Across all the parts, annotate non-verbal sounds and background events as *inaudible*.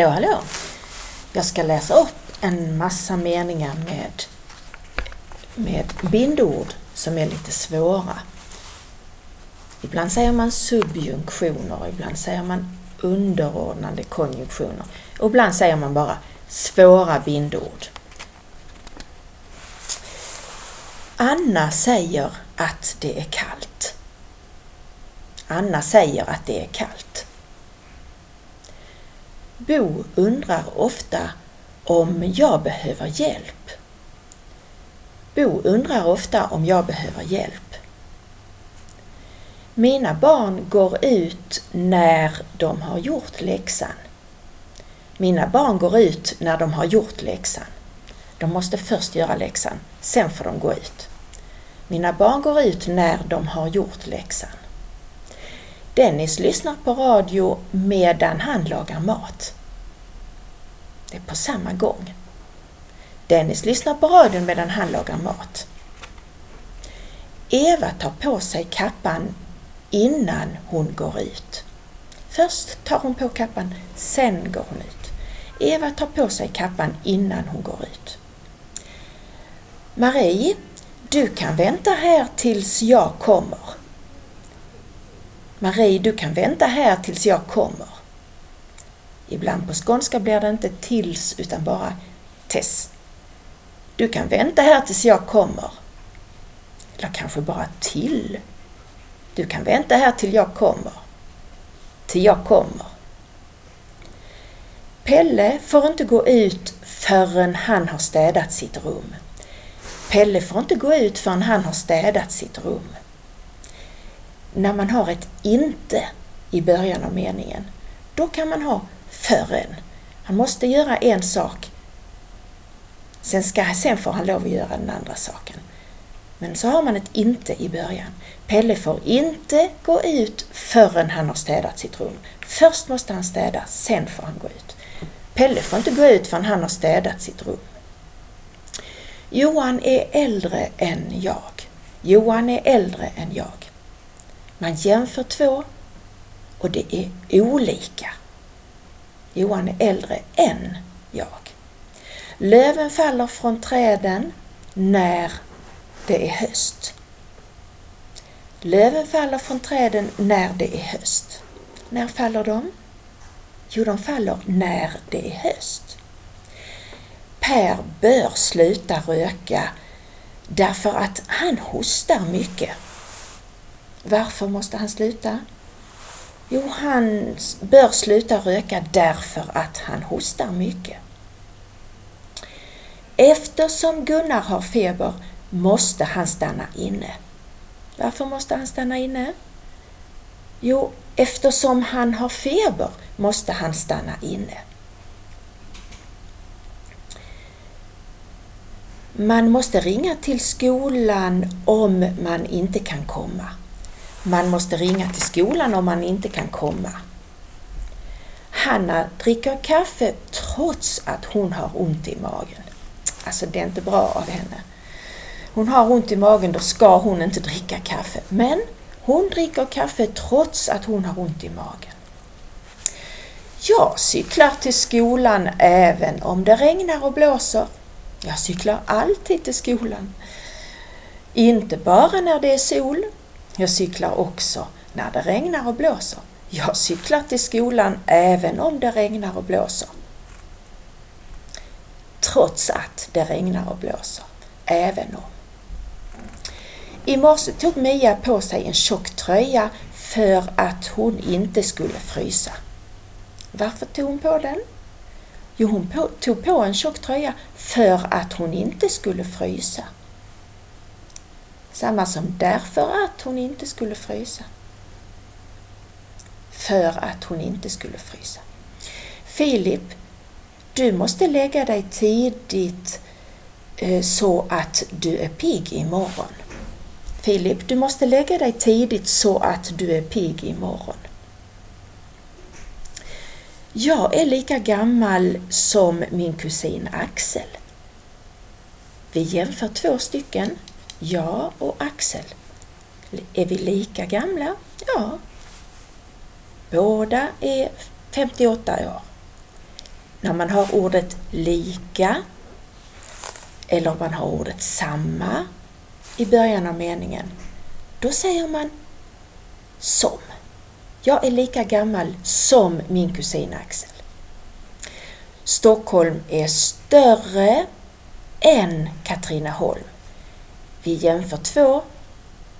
Hallå, hallå! Jag ska läsa upp en massa meningar med, med bindord som är lite svåra. Ibland säger man subjunktioner, ibland säger man underordnande konjunktioner och ibland säger man bara svåra bindord. Anna säger att det är kallt. Anna säger att det är kallt. Bo undrar ofta om jag behöver hjälp. Bo undrar ofta om jag behöver hjälp. Mina barn går ut när de har gjort läxan. Mina barn går ut när de har gjort läxan. De måste först göra läxan, sen får de gå ut. Mina barn går ut när de har gjort läxan. Dennis lyssnar på radio medan han lagar mat. Det är på samma gång. Dennis lyssnar på radion medan han lagar mat. Eva tar på sig kappan innan hon går ut. Först tar hon på kappan, sen går hon ut. Eva tar på sig kappan innan hon går ut. Marie, du kan vänta här tills jag kommer. Marie, du kan vänta här tills jag kommer. Ibland på skånska blir det inte tills utan bara tess. Du kan vänta här tills jag kommer. Eller kanske bara till. Du kan vänta här till jag kommer. Till jag kommer. Pelle får inte gå ut förrän han har städat sitt rum. Pelle får inte gå ut förrän han har städat sitt rum. När man har ett inte i början av meningen, då kan man ha förrän. Han måste göra en sak. Sen, ska, sen får han lov att göra den andra saken. Men så har man ett inte i början. Pelle får inte gå ut förrän han har städat sitt rum. Först måste han städa, sen får han gå ut. Pelle får inte gå ut förrän han har städat sitt rum. Johan är äldre än jag. Johan är äldre än jag. Man jämför två och det är olika. Johan är äldre än jag. Löven faller från träden när det är höst. Löven faller från träden när det är höst. När faller de? Jo, de faller när det är höst. Per bör sluta röka därför att han hostar mycket. Varför måste han sluta? Jo, han bör sluta röka därför att han hostar mycket. Eftersom Gunnar har feber måste han stanna inne. Varför måste han stanna inne? Jo, eftersom han har feber måste han stanna inne. Man måste ringa till skolan om man inte kan komma. Man måste ringa till skolan om man inte kan komma. Hanna dricker kaffe trots att hon har ont i magen. Alltså det är inte bra av henne. Hon har ont i magen, då ska hon inte dricka kaffe. Men hon dricker kaffe trots att hon har ont i magen. Jag cyklar till skolan även om det regnar och blåser. Jag cyklar alltid till skolan. Inte bara när det är sol, jag cyklar också när det regnar och blåser. Jag cyklar till skolan även om det regnar och blåser. Trots att det regnar och blåser. Även om. I morse tog Mia på sig en tjock tröja för att hon inte skulle frysa. Varför tog hon på den? Jo, hon tog på en tjock tröja för att hon inte skulle frysa. Samma som därför att hon inte skulle frysa. För att hon inte skulle frysa. Filip, du måste lägga dig tidigt eh, så att du är pigg imorgon. Filip, du måste lägga dig tidigt så att du är pigg imorgon. Jag är lika gammal som min kusin Axel. Vi jämför två stycken jag och Axel. Är vi lika gamla? Ja. Båda är 58 år. när man har ordet lika eller man har ordet samma i början av meningen, då säger man som. Jag är lika gammal som min kusin Axel. Stockholm är större än Katrineholm. Vi jämför två,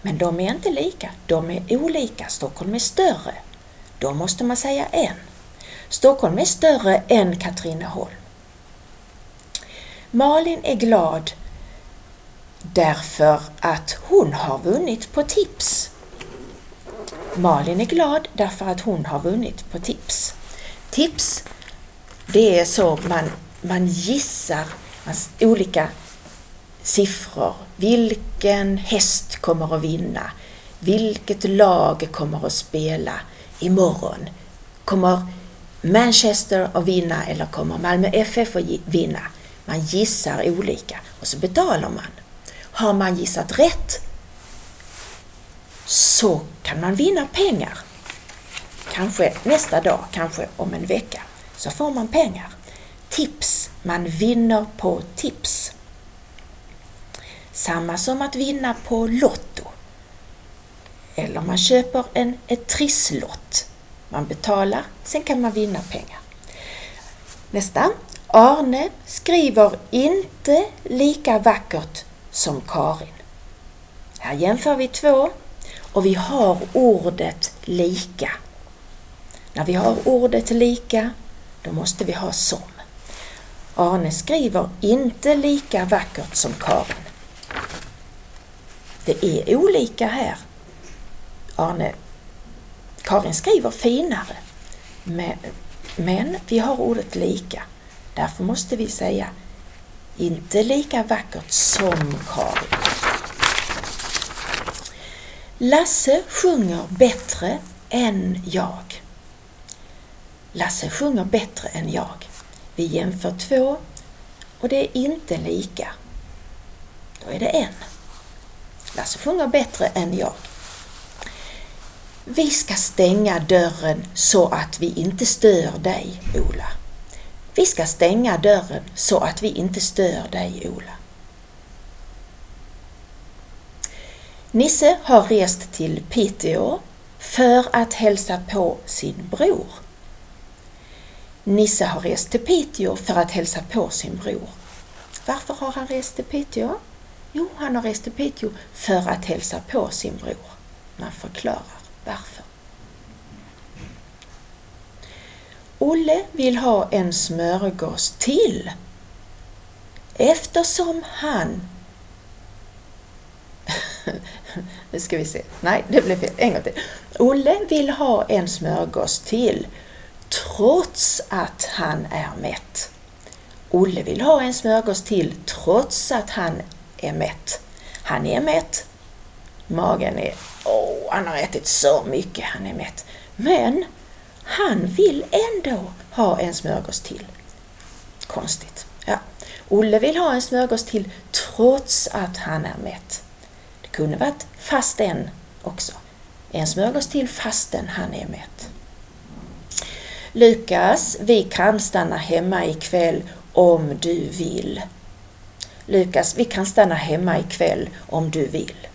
men de är inte lika. De är olika. Stockholm är större. Då måste man säga en. Stockholm är större än Katrineholm. Malin är glad därför att hon har vunnit på tips. Malin är glad därför att hon har vunnit på tips. Tips, det är så man, man gissar olika siffror. Vilken häst kommer att vinna? Vilket lag kommer att spela imorgon? Kommer Manchester att vinna eller kommer Malmö FF att vinna? Man gissar olika och så betalar man. Har man gissat rätt så kan man vinna pengar. Kanske nästa dag, kanske om en vecka, så får man pengar. Tips, man vinner på tips. Samma som att vinna på Lotto. Eller man köper en ett trisslott. Man betalar, sen kan man vinna pengar. Nästa. Arne skriver inte lika vackert som Karin. Här jämför vi två och vi har ordet lika. När vi har ordet lika, då måste vi ha som. Arne skriver inte lika vackert som Karin. Det är olika här. Arne, Karin skriver finare, men, men vi har ordet lika. Därför måste vi säga inte lika vackert som Karin. Lasse sjunger bättre än jag. Lasse sjunger bättre än jag. Vi jämför två och det är inte lika. Då är det en. Alltså, Lasse sjunger bättre än jag. Vi ska stänga dörren så att vi inte stör dig, Ola. Vi ska stänga dörren så att vi inte stör dig, Ola. Nisse har rest till Piteå för att hälsa på sin bror. Nisse har rest till Piteå för att hälsa på sin bror. Varför har han rest till Piteå? Jo, han har rest till Piteå för att hälsa på sin bror. Man förklarar varför. Olle vill ha en smörgås till eftersom han *laughs* nu ska vi se. Nej, det blev fel. En gång till. Olle vill ha en smörgås till trots att han är mätt. Olle vill ha en smörgås till trots att han är mätt. Han är mätt. Magen är... Åh, oh, han har ätit så mycket, han är mätt. Men han vill ändå ha en smörgås till. Konstigt. Ja. Olle vill ha en smörgås till trots att han är mätt. Det kunde varit fasten också. En smörgås till fasten han är mätt. Lukas, vi kan stanna hemma ikväll om du vill. Lukas, vi kan stanna hemma ikväll om du vill.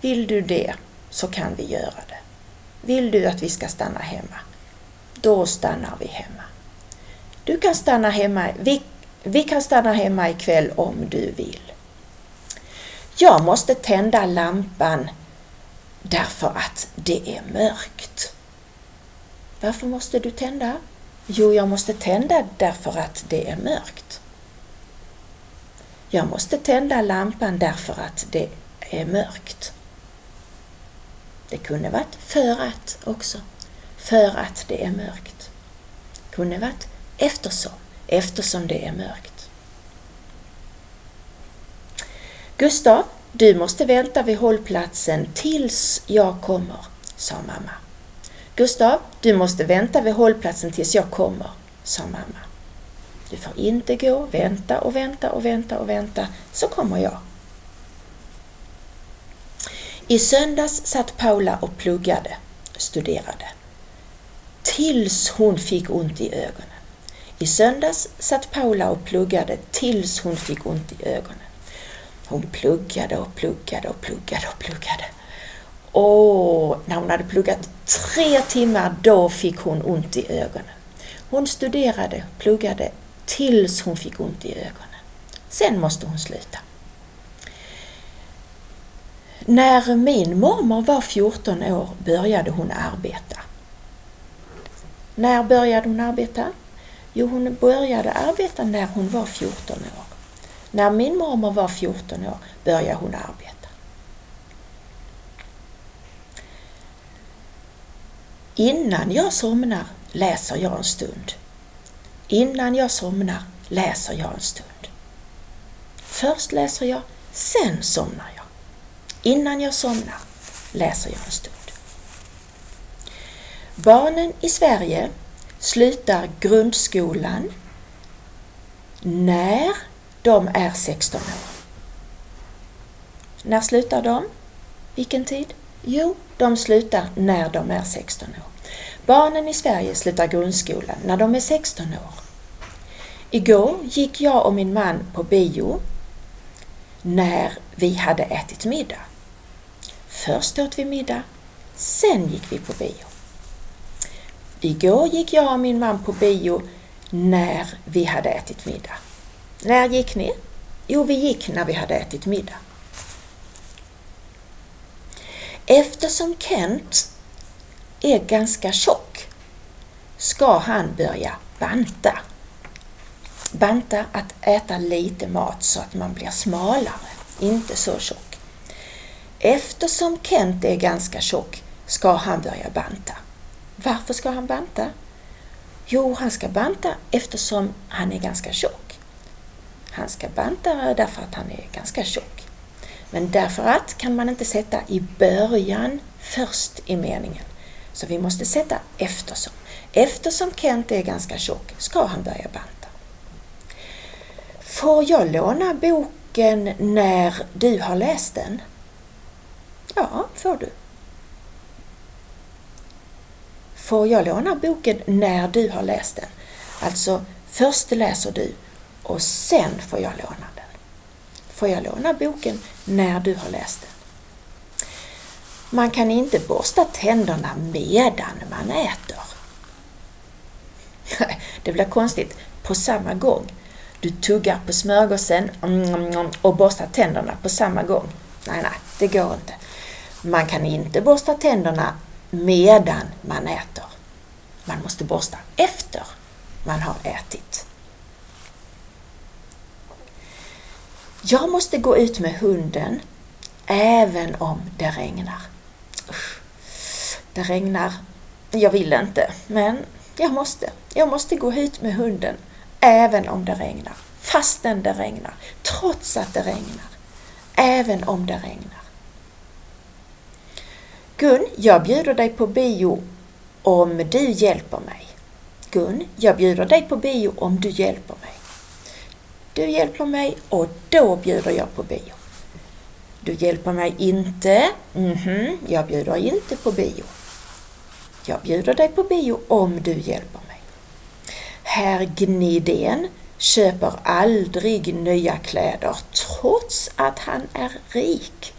Vill du det så kan vi göra det. Vill du att vi ska stanna hemma? Då stannar vi hemma. Du kan stanna hemma, vi, vi kan stanna hemma ikväll om du vill. Jag måste tända lampan därför att det är mörkt. Varför måste du tända? Jo, jag måste tända därför att det är mörkt. Jag måste tända lampan därför att det är mörkt. Det kunde varit för att också. För att det är mörkt. Det kunde varit eftersom. Eftersom det är mörkt. Gustav, du måste vänta vid hållplatsen tills jag kommer, sa mamma. Gustav, du måste vänta vid hållplatsen tills jag kommer, sa mamma. Du får inte gå, vänta och vänta och vänta och vänta, så kommer jag. I söndags satt Paula och pluggade, studerade, tills hon fick ont i ögonen. I söndags satt Paula och pluggade tills hon fick ont i ögonen. Hon pluggade och pluggade och pluggade och pluggade. Och när hon hade pluggat tre timmar, då fick hon ont i ögonen. Hon studerade, pluggade tills hon fick ont i ögonen. Sen måste hon sluta. När min mormor var 14 år började hon arbeta. När började hon arbeta? Jo, hon började arbeta när hon var 14 år. När min mormor var 14 år började hon arbeta. Innan jag somnar läser jag en stund. Innan jag somnar läser jag en stund. Först läser jag, sen somnar jag. Innan jag somnar läser jag en stund. Barnen i Sverige slutar grundskolan när de är 16 år. När slutar de? Vilken tid? Jo, de slutar när de är 16 år. Barnen i Sverige slutar grundskolan när de är 16 år. Igår gick jag och min man på bio när vi hade ätit middag. Först åt vi middag, sen gick vi på bio. Igår gick jag och min man på bio när vi hade ätit middag. När gick ni? Jo, vi gick när vi hade ätit middag. Eftersom Kent är ganska tjock ska han börja banta. Banta att äta lite mat så att man blir smalare, inte så tjock. Eftersom Kent är ganska tjock ska han börja banta. Varför ska han banta? Jo, han ska banta eftersom han är ganska tjock. Han ska banta därför att han är ganska tjock. Men därför att kan man inte sätta i början först i meningen. Så vi måste sätta eftersom. Eftersom Kent är ganska tjock ska han börja banta. Får jag låna boken när du har läst den? Ja, får du. Får jag låna boken när du har läst den? Alltså, först läser du och sen får jag låna den. Får jag låna boken när du har läst den? Man kan inte borsta tänderna medan man äter. *laughs* Det blir konstigt. På samma gång. Du tuggar på smörgåsen mm, mm, mm, och borstar tänderna på samma gång. Nej, nej, det går inte. Man kan inte borsta tänderna medan man äter. Man måste borsta efter man har ätit. Jag måste gå ut med hunden även om det regnar. Det regnar. Jag vill inte, men jag måste. Jag måste gå ut med hunden även om det regnar. Fastän det regnar. Trots att det regnar. Även om det regnar. Gun, jag bjuder dig på bio om du hjälper mig. Gun, jag bjuder dig på bio om du hjälper mig. Du hjälper mig och då bjuder jag på bio. Du hjälper mig inte. Mhm, mm jag bjuder inte på bio. Jag bjuder dig på bio om du hjälper mig. Herr Gnidén köper aldrig nya kläder trots att han är rik.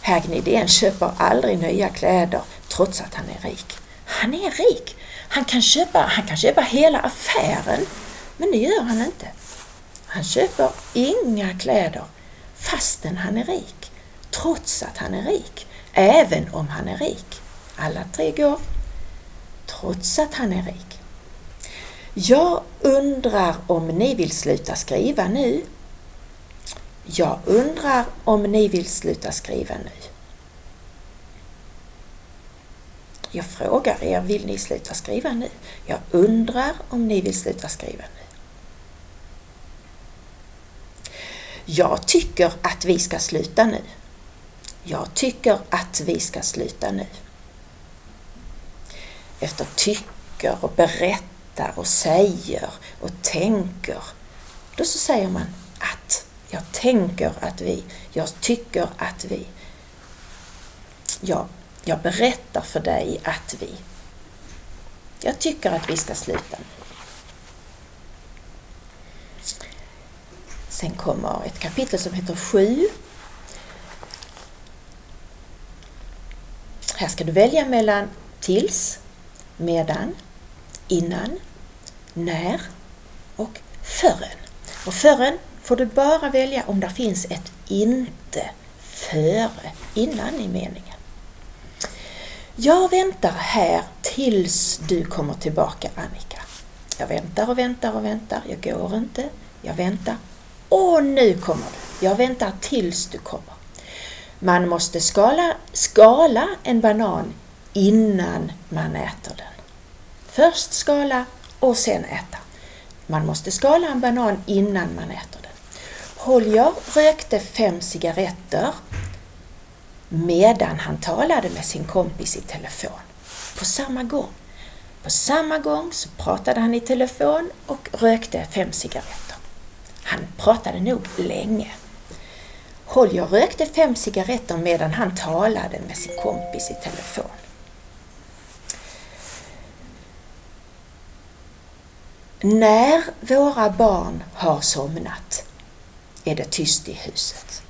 Herr Gnidén köper aldrig nya kläder trots att han är rik. Han är rik. Han kan köpa, han kan köpa hela affären, men det gör han inte. Han köper inga kläder fastän han är rik, trots att han är rik, även om han är rik. Alla tre går, trots att han är rik. Jag undrar om ni vill sluta skriva nu? Jag undrar om ni vill sluta skriva nu? Jag frågar er, vill ni sluta skriva nu? Jag undrar om ni vill sluta skriva nu? Jag tycker att vi ska sluta nu. Jag tycker att vi ska sluta nu. Efter tycker och berättar och säger och tänker, då så säger man att. Jag tänker att vi, jag tycker att vi. Jag, jag berättar för dig att vi. Jag tycker att vi ska sluta nu. Sen kommer ett kapitel som heter 7. Här ska du välja mellan tills, medan, innan, när och förrän. Och förrän får du bara välja om det finns ett inte före, innan i meningen. Jag väntar här tills du kommer tillbaka Annika. Jag väntar och väntar och väntar. Jag går inte. Jag väntar. Och nu kommer du. Jag väntar tills du kommer. Man måste skala, skala en banan innan man äter den. Först skala och sen äta. Man måste skala en banan innan man äter den. Holger rökte fem cigaretter medan han talade med sin kompis i telefon. På samma gång. På samma gång så pratade han i telefon och rökte fem cigaretter. Han pratade nog länge. Holger rökte fem cigaretter medan han talade med sin kompis i telefon. När våra barn har somnat är det tyst i huset.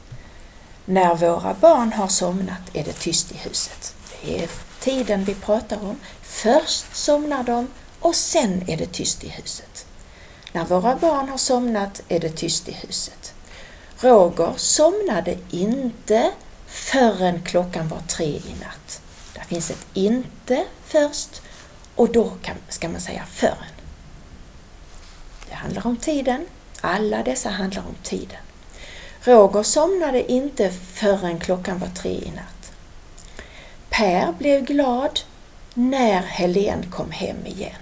När våra barn har somnat är det tyst i huset. Det är tiden vi pratar om. Först somnar de och sen är det tyst i huset. När våra barn har somnat är det tyst i huset. Roger somnade inte förrän klockan var tre i natt. Det finns ett inte först och då ska man säga förrän. Det handlar om tiden. Alla dessa handlar om tiden. Roger somnade inte förrän klockan var tre i natt. Per blev glad när Helen kom hem igen.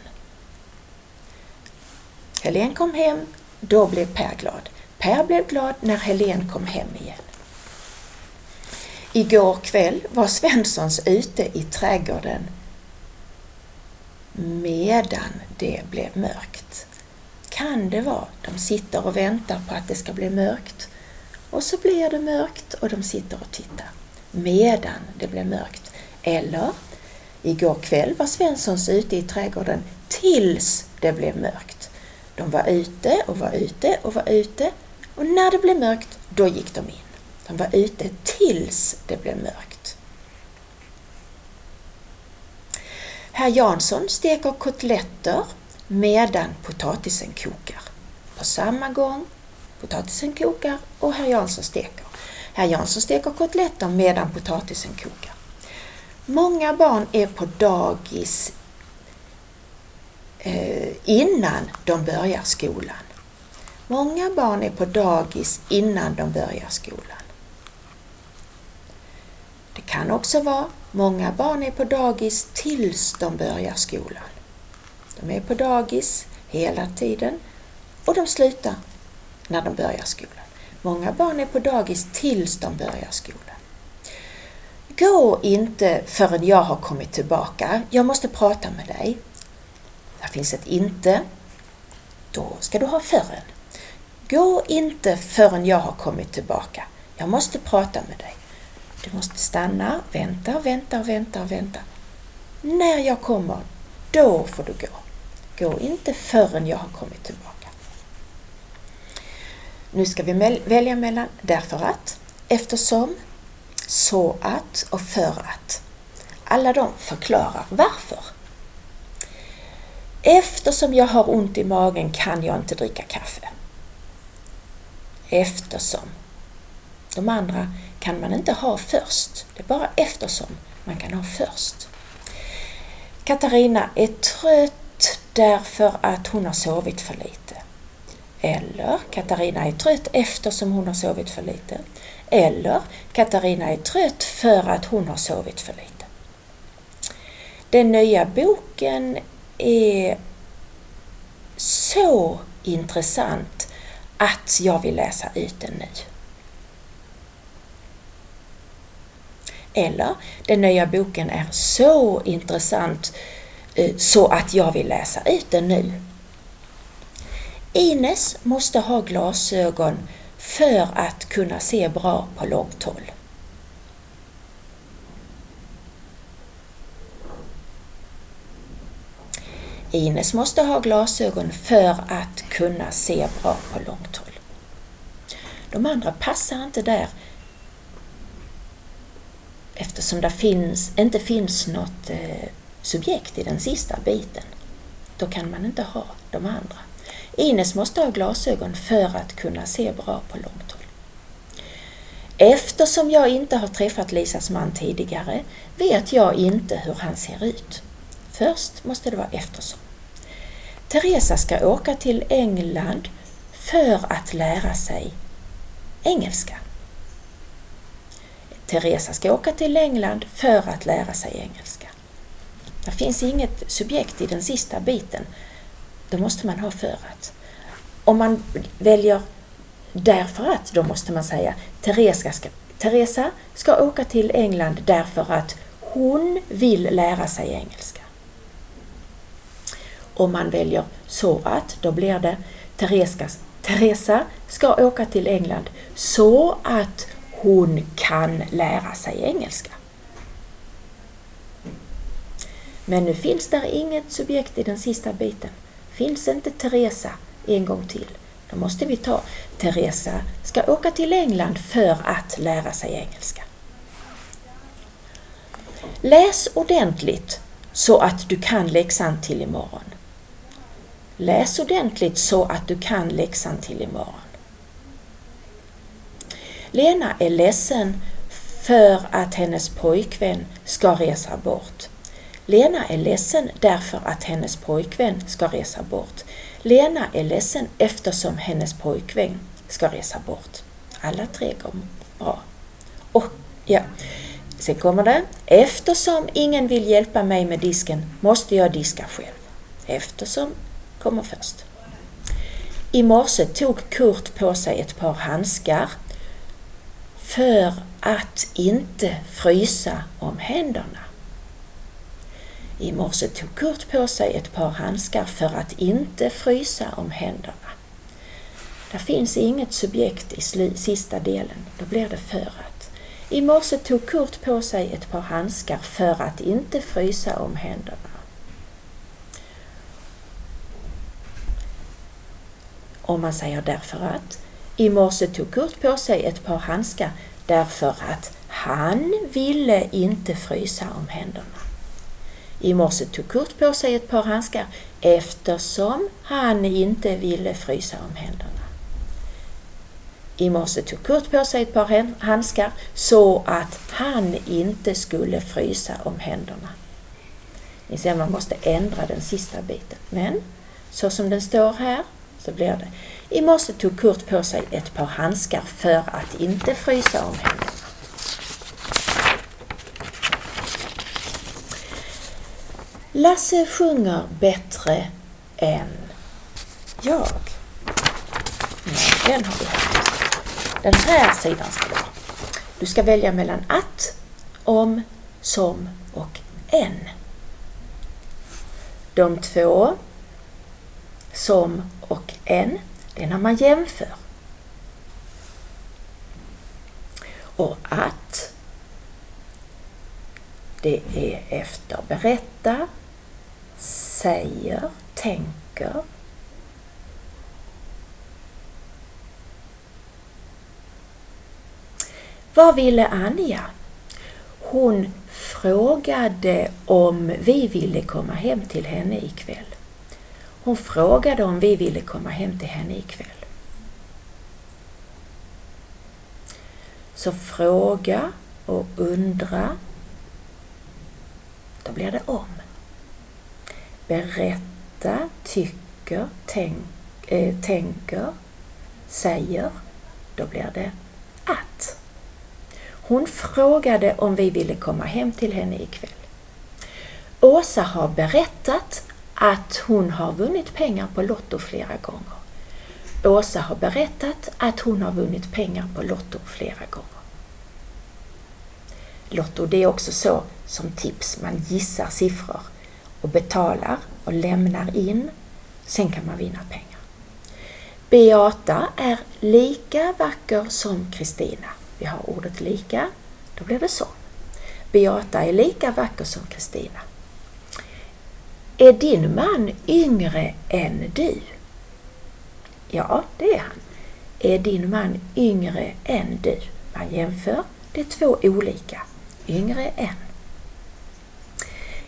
Helen kom hem, då blev Per glad. Per blev glad när Helen kom hem igen. Igår kväll var Svenssons ute i trädgården medan det blev mörkt. Kan det vara de sitter och väntar på att det ska bli mörkt och så blir det mörkt och de sitter och tittar medan det blir mörkt. Eller, igår kväll var Svenssons ute i trädgården tills det blev mörkt. De var ute och var ute och var ute och när det blev mörkt, då gick de in. De var ute tills det blev mörkt. Herr Jansson steker kotletter medan potatisen kokar. På samma gång Potatisen kokar och herr Jansson steker. Herr Jansson steker kotletter medan potatisen kokar. Många barn är på dagis eh, innan de börjar skolan. Många barn är på dagis innan de börjar skolan. Det kan också vara många barn är på dagis tills de börjar skolan. De är på dagis hela tiden och de slutar när de börjar skolan. Många barn är på dagis tills de börjar skolan. Gå inte förrän jag har kommit tillbaka. Jag måste prata med dig. Där finns ett inte. Då ska du ha förrän. Gå inte förrän jag har kommit tillbaka. Jag måste prata med dig. Du måste stanna, vänta, vänta, vänta, vänta. När jag kommer, då får du gå. Gå inte förrän jag har kommit tillbaka. Nu ska vi välja mellan därför att, eftersom, så att och för att. Alla de förklarar varför. Eftersom jag har ont i magen kan jag inte dricka kaffe. Eftersom. De andra kan man inte ha först. Det är bara eftersom man kan ha först. Katarina är trött därför att hon har sovit för lite. Eller Katarina är trött eftersom hon har sovit för lite. Eller Katarina är trött för att hon har sovit för lite. Den nya boken är så intressant att jag vill läsa ut den nu. Eller, den nya boken är så intressant Eh, så att jag vill läsa ut den nu. Ines måste ha glasögon för att kunna se bra på långt håll. Ines måste ha glasögon för att kunna se bra på långt håll. De andra passar inte där eftersom det finns, inte finns något eh, subjekt i den sista biten. Då kan man inte ha de andra. Ines måste ha glasögon för att kunna se bra på långt håll. Eftersom jag inte har träffat Lisas man tidigare vet jag inte hur han ser ut. Först måste det vara eftersom. Teresa ska åka till England för att lära sig engelska. Teresa ska åka till England för att lära sig engelska. Det finns inget subjekt i den sista biten. Då måste man ha för att. Om man väljer därför att, då måste man säga Teresa ska, Teresa ska åka till England därför att hon vill lära sig engelska. Om man väljer så att, då blir det Teresa, Teresa ska åka till England så att hon kan lära sig engelska. Men nu finns där inget subjekt i den sista biten. Finns inte Teresa en gång till. Då måste vi ta Teresa ska åka till England för att lära sig engelska. Läs ordentligt så att du kan läxan till imorgon. Läs ordentligt så att du kan läxan till imorgon. Lena är ledsen för att hennes pojkvän ska resa bort. Lena är ledsen därför att hennes pojkvän ska resa bort. Lena är ledsen eftersom hennes pojkvän ska resa bort. Alla tre går bra. Och ja, sen kommer det. Eftersom ingen vill hjälpa mig med disken måste jag diska själv. Eftersom kommer först. I morse tog Kurt på sig ett par handskar för att inte frysa om händerna. I morse tog Kurt på sig ett par handskar för att inte frysa om händerna. Det finns inget subjekt i sista delen, då blir det för att. I morse tog Kurt på sig ett par handskar för att inte frysa om händerna. Om man säger därför att. I morse tog Kurt på sig ett par handskar därför att han ville inte frysa om händerna. I morse tog Kurt på sig ett par handskar eftersom han inte ville frysa om händerna. I morse tog Kurt på sig ett par handskar så att han inte skulle frysa om händerna. Ni ser, man måste ändra den sista biten. Men så som den står här så blir det. I morse tog Kurt på sig ett par handskar för att inte frysa om händerna. Lasse sjunger bättre än jag. Nej, den har vi haft. Den här sidan ska det vara. Du ska välja mellan att, om, som och en. De två, som och en, det är när man jämför. Och att, det är efter berätta, säger, tänker. Vad ville Anja? Hon frågade om vi ville komma hem till henne ikväll. Hon frågade om vi ville komma hem till henne ikväll. Så fråga och undra, då blir det om berätta, tycker, tänk, äh, tänker, säger, då blir det att. Hon frågade om vi ville komma hem till henne ikväll. Åsa har berättat att hon har vunnit pengar på Lotto flera gånger. Åsa har berättat att hon har vunnit pengar på Lotto flera gånger. Lotto, det är också så som tips, man gissar siffror och betalar och lämnar in. Sen kan man vinna pengar. Beata är lika vacker som Kristina. Vi har ordet lika, då blir det så. Beata är lika vacker som Kristina. Är din man yngre än du? Ja, det är han. är din man yngre än du? Man jämför, det är två olika. Yngre än.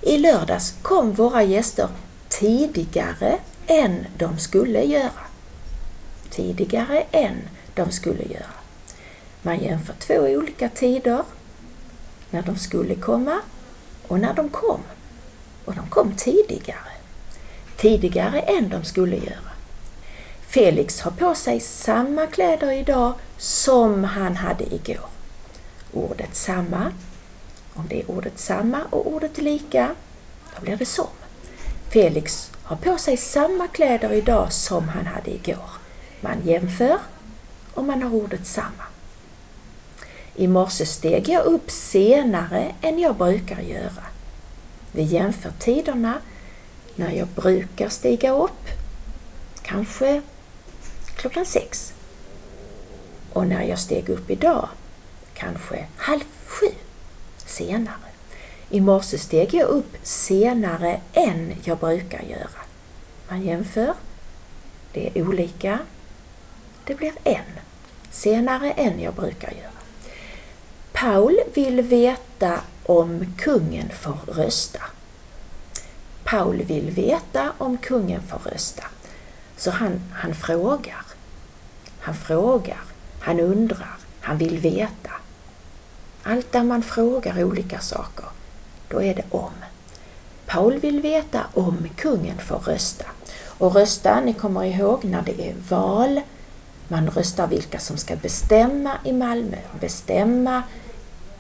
I lördags kom våra gäster tidigare än de skulle göra. Tidigare än de skulle göra. Man jämför två olika tider, när de skulle komma och när de kom. Och de kom tidigare. Tidigare än de skulle göra. Felix har på sig samma kläder idag som han hade igår. Ordet samma, om det är ordet samma och ordet lika, då blir det som. Felix har på sig samma kläder idag som han hade igår. Man jämför och man har ordet samma. I morse steg jag upp senare än jag brukar göra. Vi jämför tiderna när jag brukar stiga upp, kanske klockan sex. Och när jag steg upp idag, kanske halv senare. I morse steg jag upp senare än jag brukar göra. Man jämför. Det är olika. Det blir en. Senare än jag brukar göra. Paul vill veta om kungen får rösta. Paul vill veta om kungen får rösta. Så han, han frågar. Han frågar, han undrar, han vill veta. Allt där man frågar olika saker, då är det om. Paul vill veta om kungen får rösta. Och rösta, ni kommer ihåg när det är val, man röstar vilka som ska bestämma i Malmö, bestämma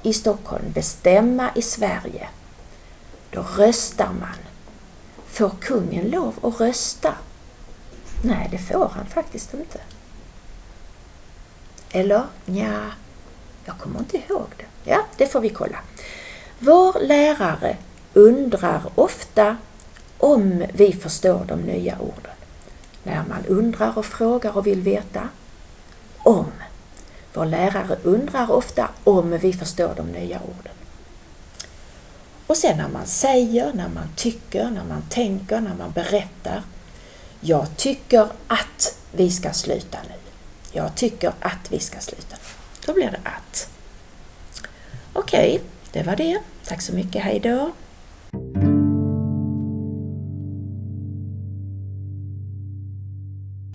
i Stockholm, bestämma i Sverige. Då röstar man. Får kungen lov att rösta? Nej, det får han faktiskt inte. Eller? ja, jag kommer inte ihåg det. Ja, det får vi kolla. Vår lärare undrar ofta om vi förstår de nya orden. När man undrar och frågar och vill veta. Om. Vår lärare undrar ofta om vi förstår de nya orden. Och sen när man säger, när man tycker, när man tänker, när man berättar. Jag tycker att vi ska sluta nu. Jag tycker att vi ska sluta nu. Då blir det att. Okej, okay, det var det. Tack så mycket, hejdå!